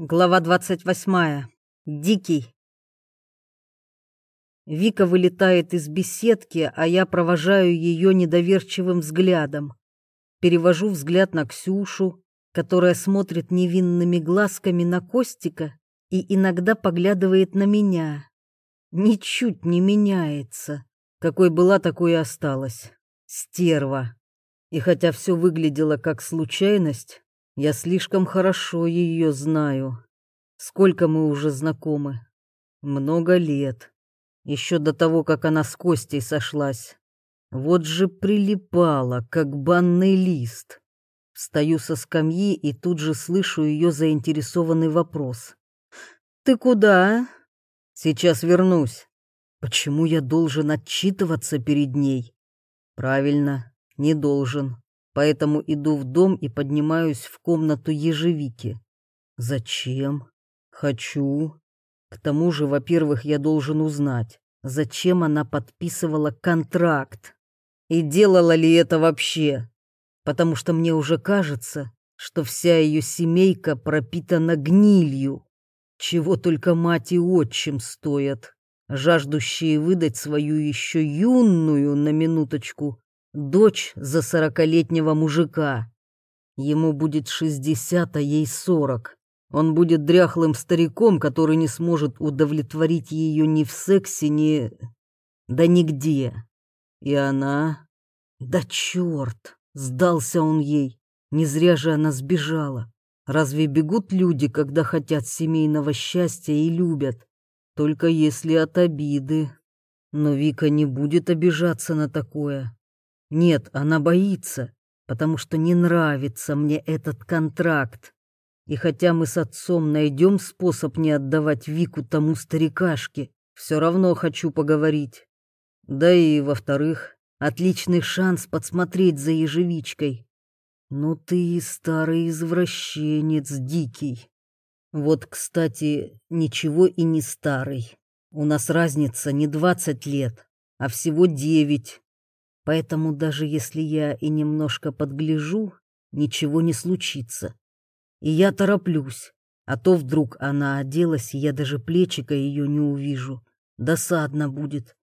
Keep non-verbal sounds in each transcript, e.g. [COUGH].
Глава 28. Дикий. Вика вылетает из беседки, а я провожаю ее недоверчивым взглядом. Перевожу взгляд на Ксюшу, которая смотрит невинными глазками на Костика и иногда поглядывает на меня. Ничуть не меняется. Какой была, такой и осталась. Стерва. И хотя все выглядело как случайность, я слишком хорошо ее знаю. Сколько мы уже знакомы? Много лет. Еще до того, как она с Костей сошлась. Вот же прилипала, как банный лист. Встаю со скамьи и тут же слышу ее заинтересованный вопрос. «Ты куда?» «Сейчас вернусь. Почему я должен отчитываться перед ней?» «Правильно, не должен поэтому иду в дом и поднимаюсь в комнату ежевики. Зачем? Хочу. К тому же, во-первых, я должен узнать, зачем она подписывала контракт. И делала ли это вообще? Потому что мне уже кажется, что вся ее семейка пропитана гнилью. Чего только мать и отчим стоят, жаждущие выдать свою еще юную, на минуточку, Дочь за сорокалетнего мужика. Ему будет шестьдесят, а ей сорок. Он будет дряхлым стариком, который не сможет удовлетворить ее ни в сексе, ни... Да нигде. И она... Да черт! Сдался он ей. Не зря же она сбежала. Разве бегут люди, когда хотят семейного счастья и любят? Только если от обиды. Но Вика не будет обижаться на такое. Нет, она боится, потому что не нравится мне этот контракт. И хотя мы с отцом найдем способ не отдавать Вику тому старикашке, все равно хочу поговорить. Да и, во-вторых, отличный шанс подсмотреть за ежевичкой. Ну ты и старый извращенец дикий. Вот, кстати, ничего и не старый. У нас разница не двадцать лет, а всего девять. Поэтому даже если я и немножко подгляжу, ничего не случится. И я тороплюсь, а то вдруг она оделась, и я даже плечика ее не увижу. Досадно будет.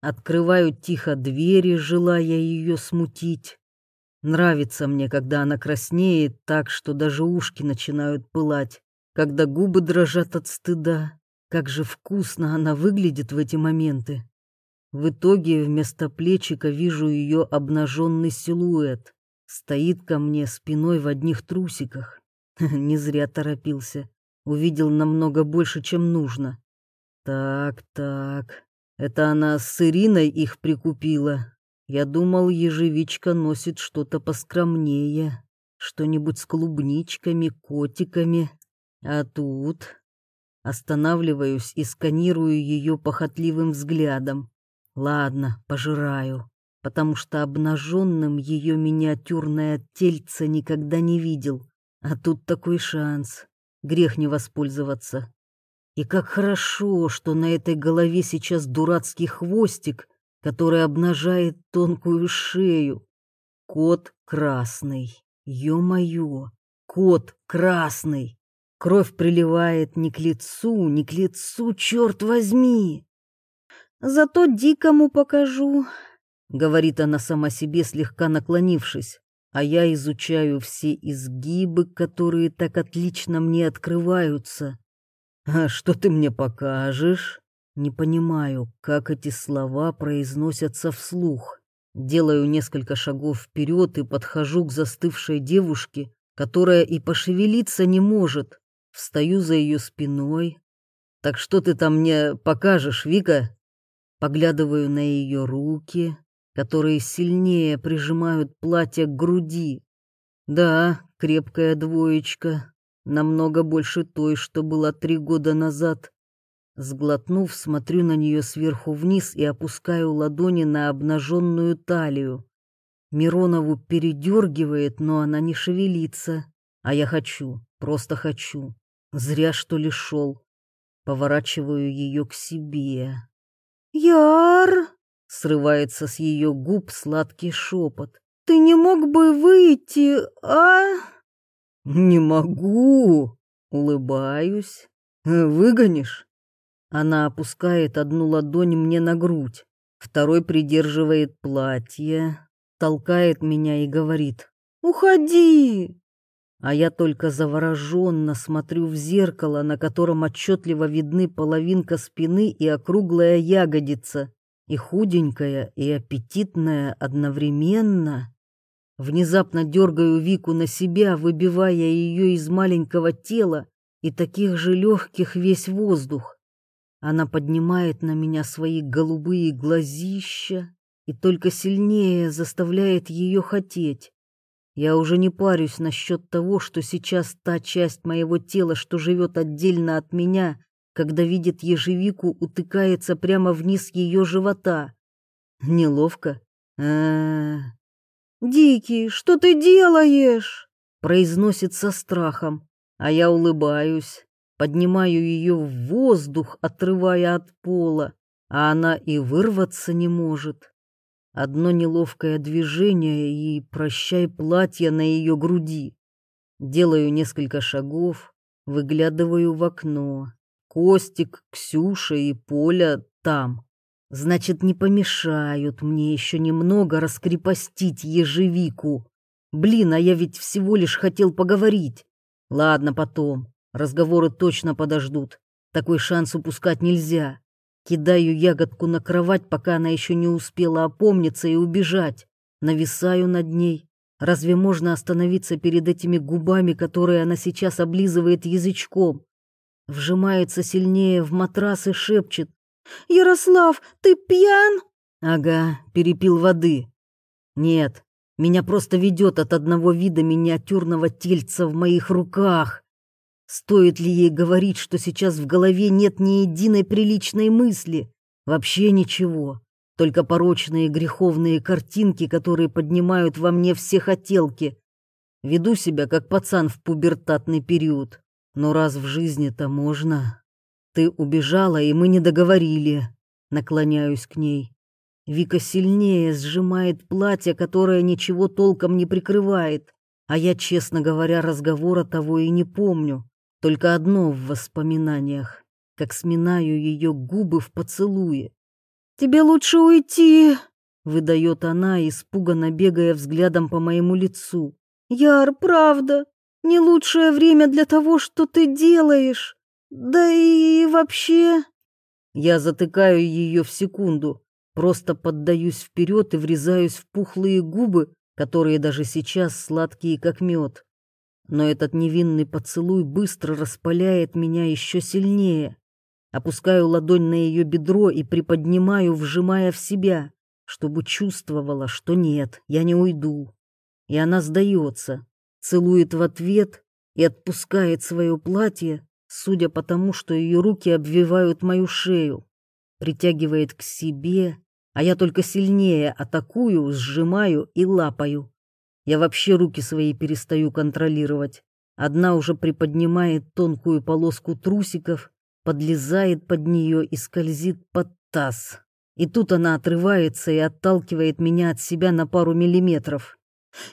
Открываю тихо двери, желая ее смутить. Нравится мне, когда она краснеет так, что даже ушки начинают пылать, когда губы дрожат от стыда. Как же вкусно она выглядит в эти моменты. В итоге вместо плечика вижу ее обнаженный силуэт. Стоит ко мне спиной в одних трусиках. [LAUGHS] Не зря торопился. Увидел намного больше, чем нужно. Так, так. Это она с Ириной их прикупила. Я думал, ежевичка носит что-то поскромнее. Что-нибудь с клубничками, котиками. А тут... Останавливаюсь и сканирую ее похотливым взглядом. Ладно, пожираю, потому что обнаженным ее миниатюрное тельце никогда не видел. А тут такой шанс. Грех не воспользоваться. И как хорошо, что на этой голове сейчас дурацкий хвостик, который обнажает тонкую шею. Кот красный. Ё-моё, кот красный. Кровь приливает не к лицу, не к лицу, черт возьми. Зато дикому покажу, говорит она сама себе, слегка наклонившись, а я изучаю все изгибы, которые так отлично мне открываются. А что ты мне покажешь? Не понимаю, как эти слова произносятся вслух. Делаю несколько шагов вперед и подхожу к застывшей девушке, которая и пошевелиться не может. Встаю за ее спиной. «Так что ты там мне покажешь, Вика?» Поглядываю на ее руки, которые сильнее прижимают платье к груди. Да, крепкая двоечка, намного больше той, что была три года назад. Сглотнув, смотрю на нее сверху вниз и опускаю ладони на обнаженную талию. Миронову передергивает, но она не шевелится. А я хочу, просто хочу. Зря, что ли, шел. Поворачиваю ее к себе. «Яр!» — срывается с ее губ сладкий шепот. «Ты не мог бы выйти, а?» «Не могу!» улыбаюсь. «Э, «Выгонишь?» Она опускает одну ладонь мне на грудь, второй придерживает платье, толкает меня и говорит «Уходи!» А я только завороженно смотрю в зеркало, на котором отчетливо видны половинка спины и округлая ягодица, и худенькая, и аппетитная одновременно. Внезапно дергаю Вику на себя, выбивая ее из маленького тела и таких же легких весь воздух. Она поднимает на меня свои голубые глазища и только сильнее заставляет ее хотеть. Я уже не парюсь насчет того, что сейчас та часть моего тела, что живет отдельно от меня, когда видит ежевику, утыкается прямо вниз ее живота. Неловко. А, -а, -а. «Дикий, что ты делаешь?» произносит со страхом, а я улыбаюсь, поднимаю ее в воздух, отрывая от пола, а она и вырваться не может. Одно неловкое движение и прощай платье на ее груди. Делаю несколько шагов, выглядываю в окно. Костик, Ксюша и Поля там. Значит, не помешают мне еще немного раскрепостить ежевику. Блин, а я ведь всего лишь хотел поговорить. Ладно, потом. Разговоры точно подождут. Такой шанс упускать нельзя. Кидаю ягодку на кровать, пока она еще не успела опомниться и убежать. Нависаю над ней. Разве можно остановиться перед этими губами, которые она сейчас облизывает язычком? Вжимается сильнее в матрас и шепчет. «Ярослав, ты пьян?» «Ага, перепил воды». «Нет, меня просто ведет от одного вида миниатюрного тельца в моих руках». Стоит ли ей говорить, что сейчас в голове нет ни единой приличной мысли? Вообще ничего. Только порочные греховные картинки, которые поднимают во мне все хотелки. Веду себя как пацан в пубертатный период. Но раз в жизни-то можно. Ты убежала, и мы не договорили. Наклоняюсь к ней. Вика сильнее сжимает платье, которое ничего толком не прикрывает. А я, честно говоря, разговора того и не помню. Только одно в воспоминаниях, как сминаю ее губы в поцелуе. «Тебе лучше уйти!» — выдает она, испуганно бегая взглядом по моему лицу. «Яр, правда, не лучшее время для того, что ты делаешь. Да и вообще...» Я затыкаю ее в секунду, просто поддаюсь вперед и врезаюсь в пухлые губы, которые даже сейчас сладкие, как мед но этот невинный поцелуй быстро распаляет меня еще сильнее. Опускаю ладонь на ее бедро и приподнимаю, вжимая в себя, чтобы чувствовала, что нет, я не уйду. И она сдается, целует в ответ и отпускает свое платье, судя по тому, что ее руки обвивают мою шею, притягивает к себе, а я только сильнее атакую, сжимаю и лапаю. Я вообще руки свои перестаю контролировать. Одна уже приподнимает тонкую полоску трусиков, подлезает под нее и скользит под таз. И тут она отрывается и отталкивает меня от себя на пару миллиметров.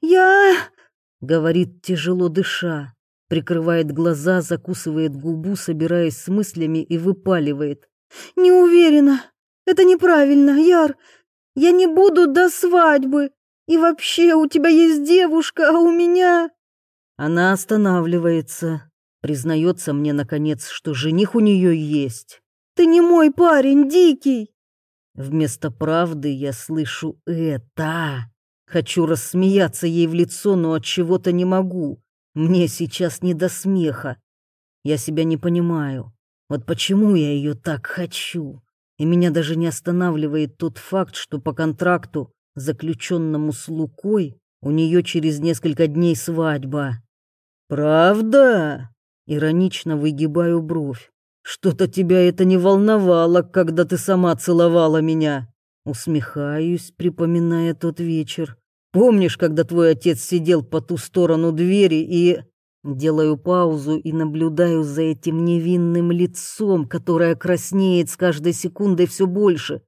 «Я...» — говорит, тяжело дыша, прикрывает глаза, закусывает губу, собираясь с мыслями и выпаливает. «Не уверена. Это неправильно, Яр. Я не буду до свадьбы. И вообще, у тебя есть девушка, а у меня...» Она останавливается, признается мне, наконец, что жених у нее есть. «Ты не мой парень, дикий!» Вместо правды я слышу это. Хочу рассмеяться ей в лицо, но от чего-то не могу. Мне сейчас не до смеха. Я себя не понимаю. Вот почему я ее так хочу? И меня даже не останавливает тот факт, что по контракту заключенному с Лукой, у нее через несколько дней свадьба. «Правда?» — иронично выгибаю бровь. «Что-то тебя это не волновало, когда ты сама целовала меня». Усмехаюсь, припоминая тот вечер. «Помнишь, когда твой отец сидел по ту сторону двери и...» Делаю паузу и наблюдаю за этим невинным лицом, которое краснеет с каждой секундой все больше.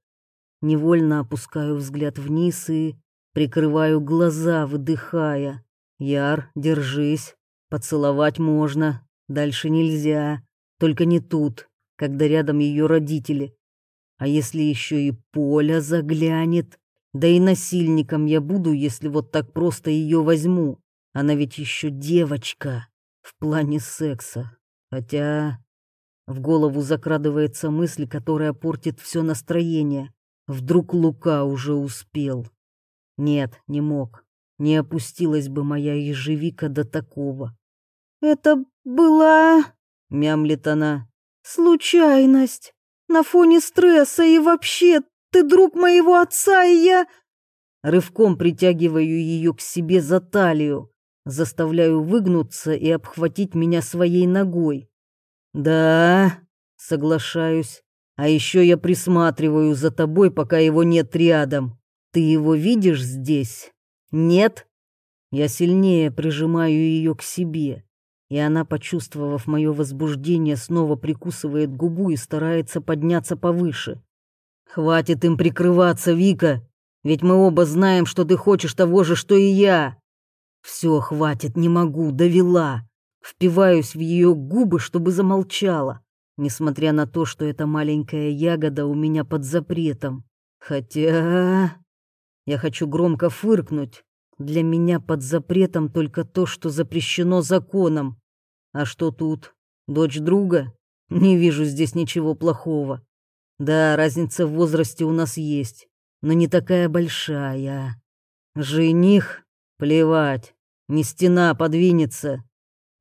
Невольно опускаю взгляд вниз и прикрываю глаза, выдыхая. Яр, держись, поцеловать можно, Дальше нельзя, только не тут, когда рядом ее родители. А если еще и Поля заглянет? Да и насильником я буду, если вот так просто ее возьму. Она ведь еще девочка в плане секса. Хотя в голову закрадывается мысль, которая портит все настроение. Вдруг Лука уже успел. Нет, не мог. Не опустилась бы моя ежевика до такого. «Это была...» — мямлит она. «Случайность. На фоне стресса и вообще, ты друг моего отца, и я...» Рывком притягиваю ее к себе за талию, заставляю выгнуться и обхватить меня своей ногой. «Да, соглашаюсь. А еще я присматриваю за тобой, пока его нет рядом. Ты его видишь здесь? Нет?» Я сильнее прижимаю ее к себе, и она, почувствовав мое возбуждение, снова прикусывает губу и старается подняться повыше. «Хватит им прикрываться, Вика, ведь мы оба знаем, что ты хочешь того же, что и я». «Все, хватит, не могу, довела». Впиваюсь в ее губы, чтобы замолчала, несмотря на то, что эта маленькая ягода у меня под запретом. Хотя... Я хочу громко фыркнуть. Для меня под запретом только то, что запрещено законом. А что тут? Дочь друга? Не вижу здесь ничего плохого. Да, разница в возрасте у нас есть, но не такая большая. Жених? Плевать. Не стена подвинется.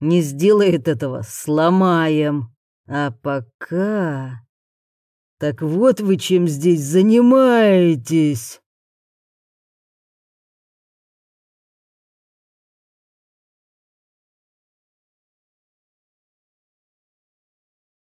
Не сделает этого, сломаем. А пока... Так вот вы чем здесь занимаетесь.